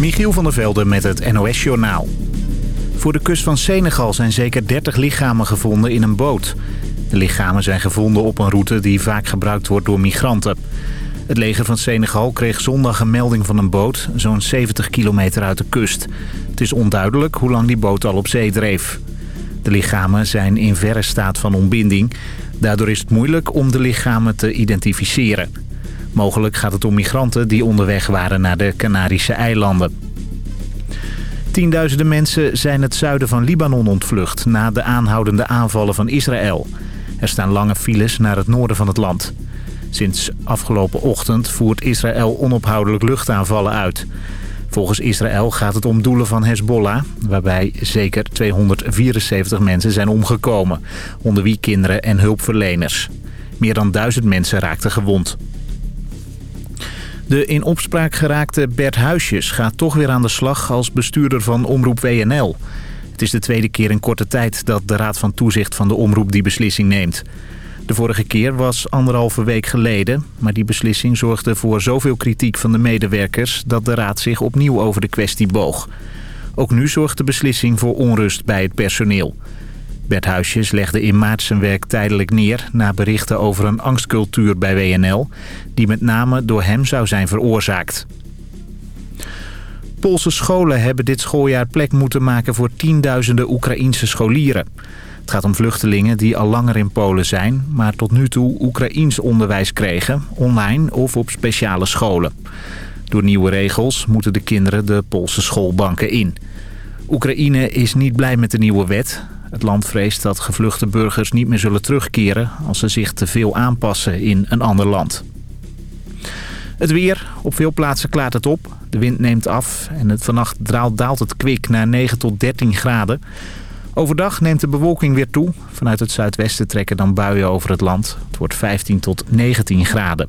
Michiel van der Velde met het NOS-journaal. Voor de kust van Senegal zijn zeker 30 lichamen gevonden in een boot. De lichamen zijn gevonden op een route die vaak gebruikt wordt door migranten. Het leger van Senegal kreeg zondag een melding van een boot... zo'n 70 kilometer uit de kust. Het is onduidelijk hoe lang die boot al op zee dreef. De lichamen zijn in verre staat van ontbinding. Daardoor is het moeilijk om de lichamen te identificeren. Mogelijk gaat het om migranten die onderweg waren naar de Canarische eilanden. Tienduizenden mensen zijn het zuiden van Libanon ontvlucht... na de aanhoudende aanvallen van Israël. Er staan lange files naar het noorden van het land. Sinds afgelopen ochtend voert Israël onophoudelijk luchtaanvallen uit. Volgens Israël gaat het om doelen van Hezbollah... waarbij zeker 274 mensen zijn omgekomen... onder wie kinderen en hulpverleners. Meer dan duizend mensen raakten gewond. De in opspraak geraakte Bert Huisjes gaat toch weer aan de slag als bestuurder van Omroep WNL. Het is de tweede keer in korte tijd dat de Raad van Toezicht van de Omroep die beslissing neemt. De vorige keer was anderhalve week geleden, maar die beslissing zorgde voor zoveel kritiek van de medewerkers dat de Raad zich opnieuw over de kwestie boog. Ook nu zorgt de beslissing voor onrust bij het personeel. Bert Huisjes legde in maart zijn werk tijdelijk neer... na berichten over een angstcultuur bij WNL... die met name door hem zou zijn veroorzaakt. Poolse scholen hebben dit schooljaar plek moeten maken voor tienduizenden Oekraïense scholieren. Het gaat om vluchtelingen die al langer in Polen zijn... maar tot nu toe Oekraïens onderwijs kregen, online of op speciale scholen. Door nieuwe regels moeten de kinderen de Poolse schoolbanken in. Oekraïne is niet blij met de nieuwe wet. Het land vreest dat gevluchte burgers niet meer zullen terugkeren... als ze zich te veel aanpassen in een ander land. Het weer. Op veel plaatsen klaart het op. De wind neemt af en het vannacht daalt het kwik naar 9 tot 13 graden. Overdag neemt de bewolking weer toe. Vanuit het zuidwesten trekken dan buien over het land. Het wordt 15 tot 19 graden.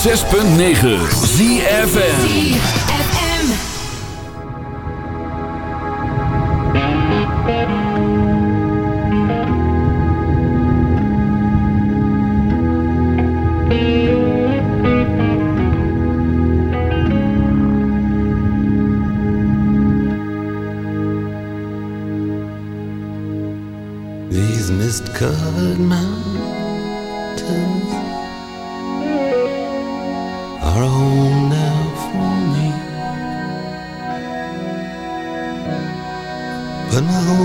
106.9 ZFN covered mountains and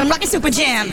I'm rocking Super Jam.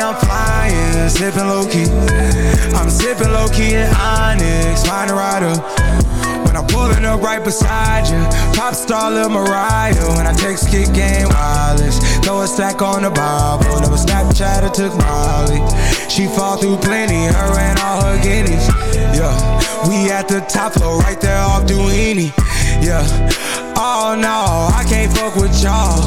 I'm flying Sipping low-key. I'm sipping low-key in Onyx a rider. When I'm pulling up right beside you Pop star Lil Mariah. When I text kick game wireless Throw a stack on the Bible. Never Snapchat or took Molly. She fall through plenty Her and all her guineas. Yeah We at the top floor Right there off Duini. Yeah Oh no I can't fuck with y'all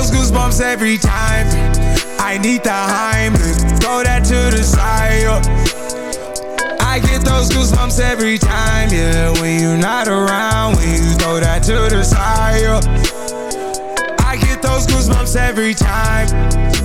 Those goosebumps every time. I need the Heimlich. Throw that to the side I get those goosebumps every time, yeah. When you're not around When you throw that to the side I get those goosebumps every time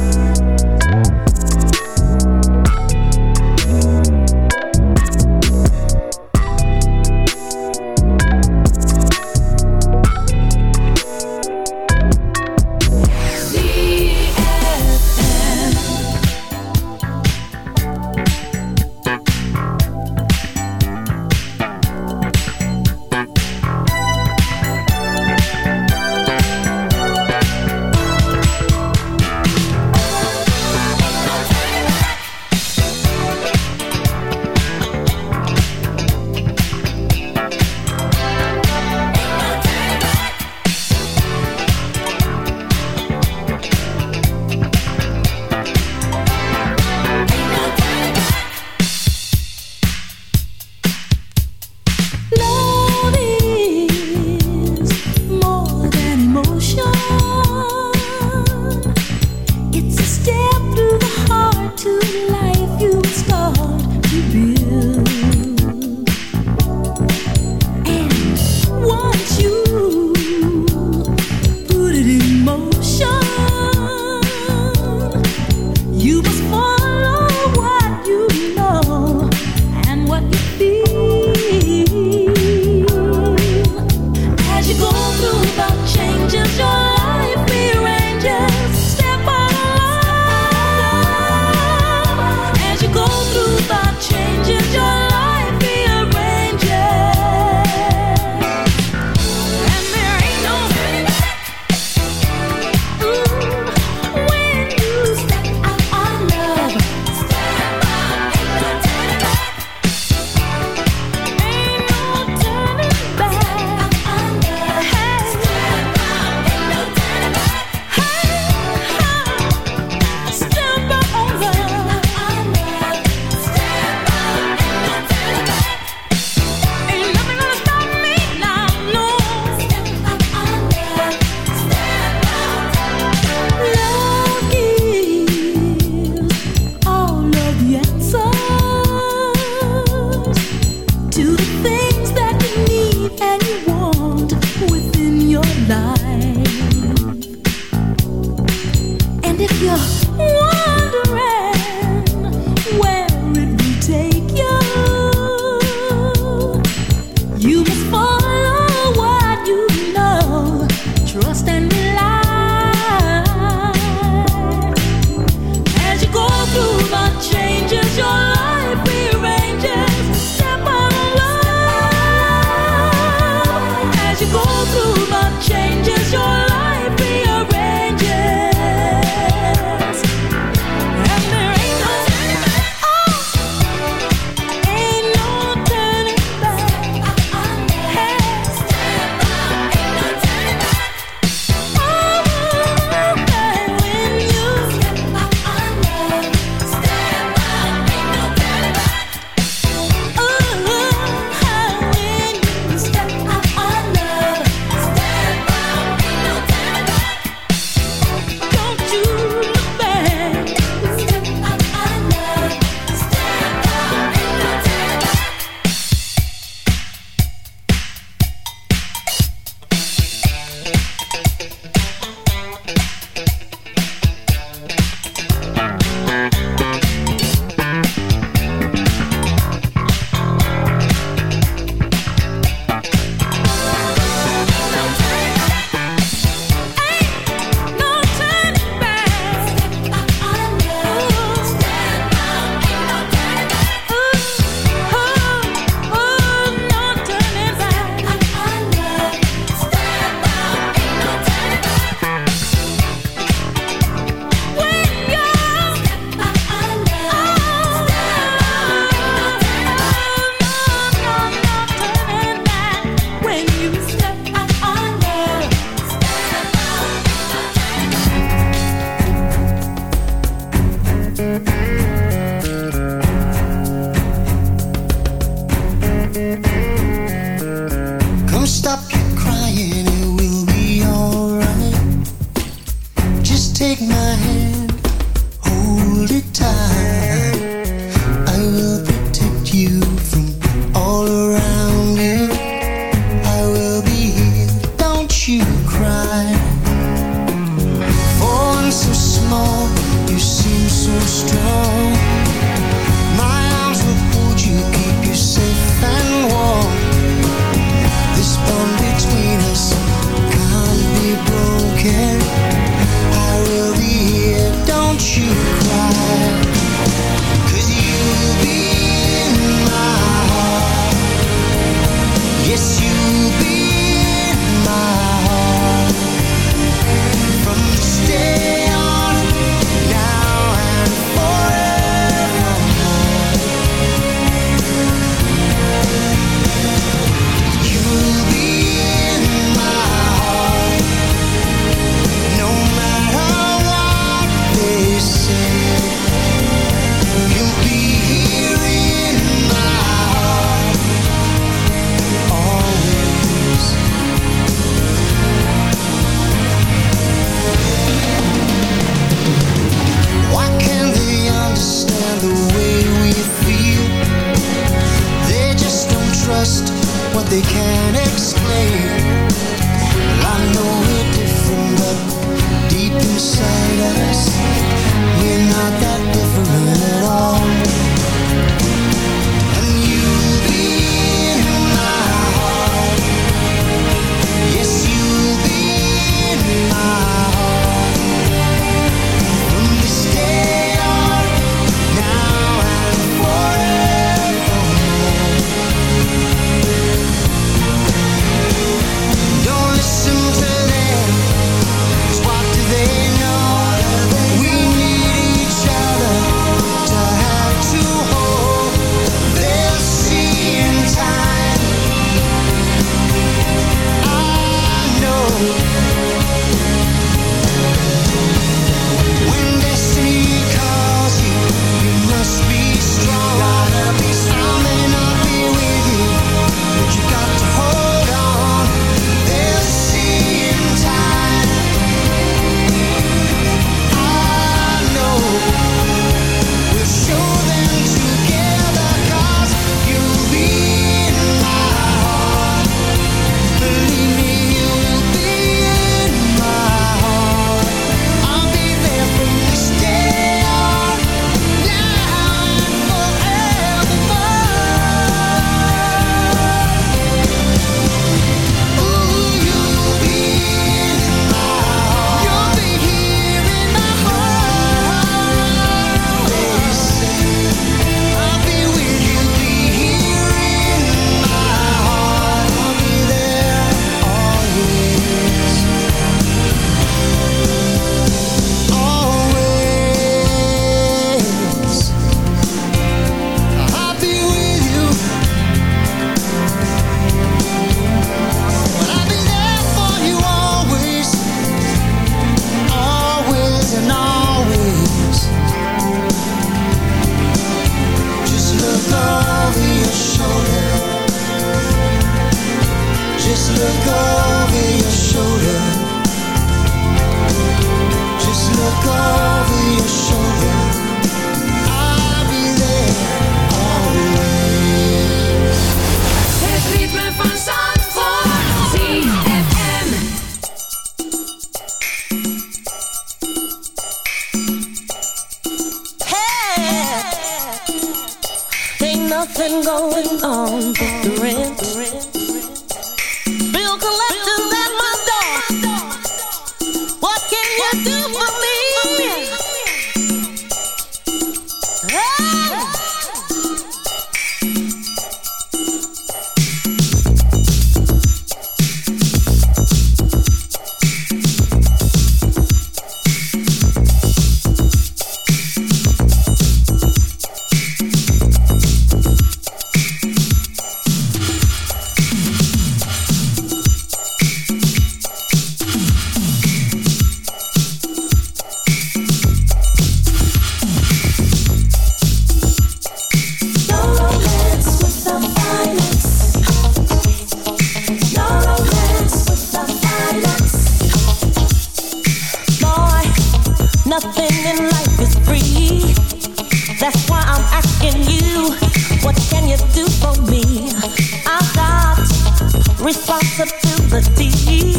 sympathy.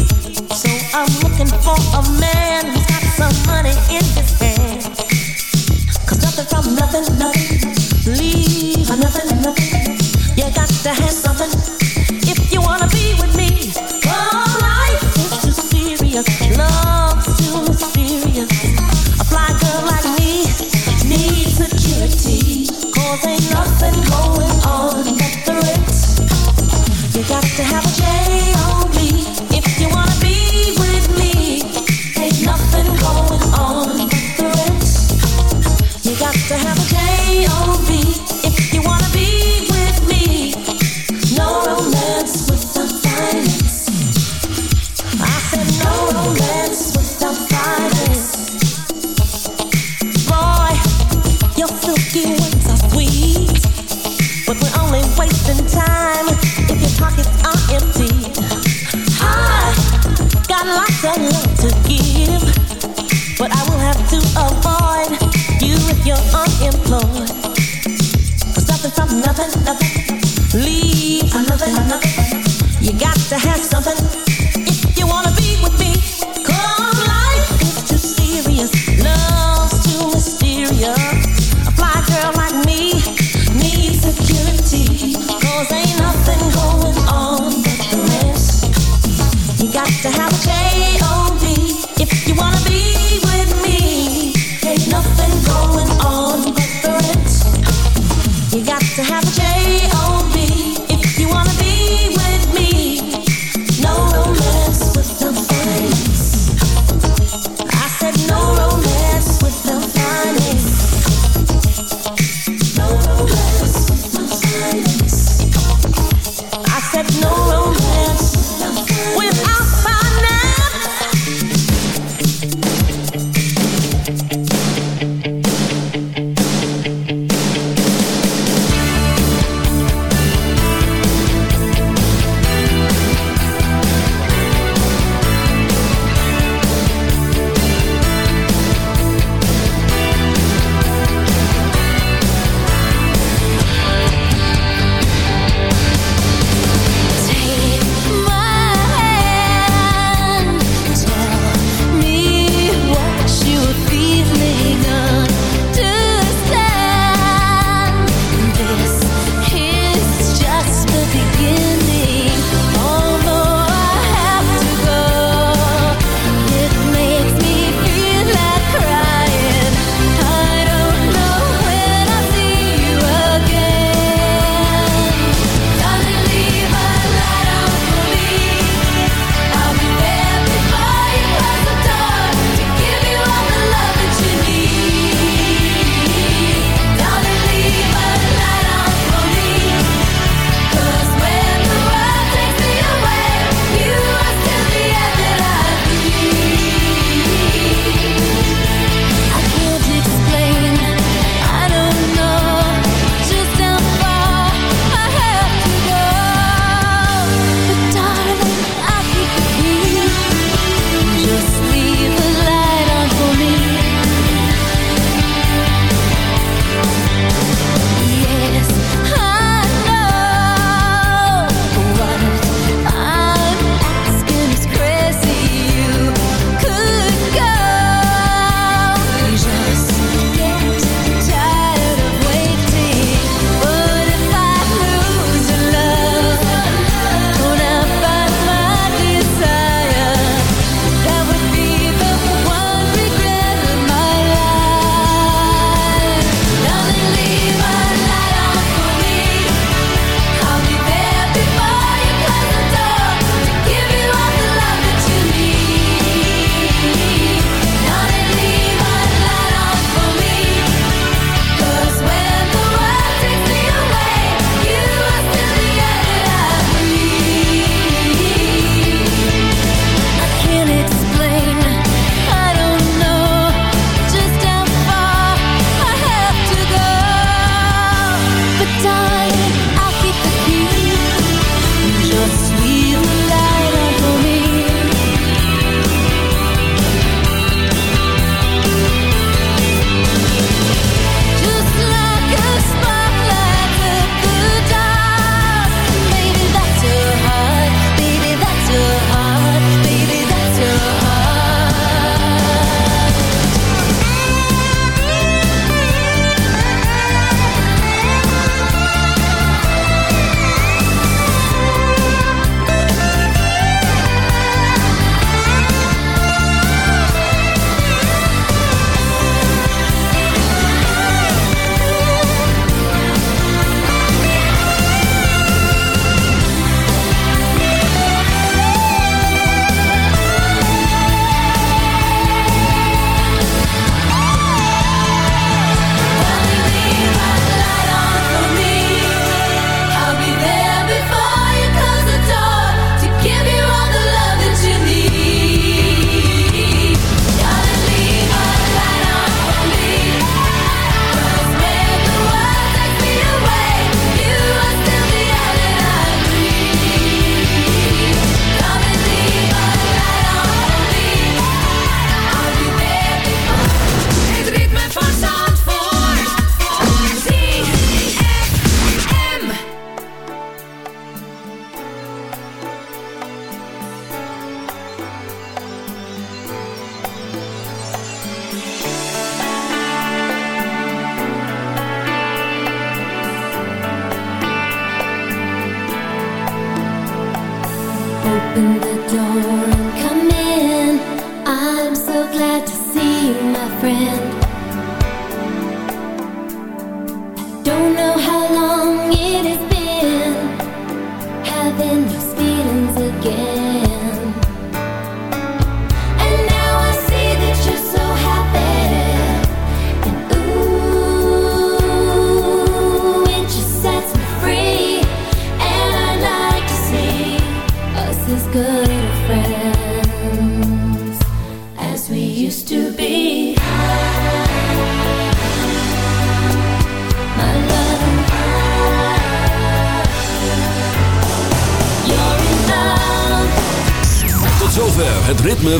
So I'm looking for a man who's got some money in his hand. Cause nothing from nothing, nothing. Leave for nothing, nothing. You got to have something if you wanna be with me. Oh, life is too serious. Love's too mysterious. A fly girl like me needs security. Cause ain't nothing going on but the rent. You got to have a.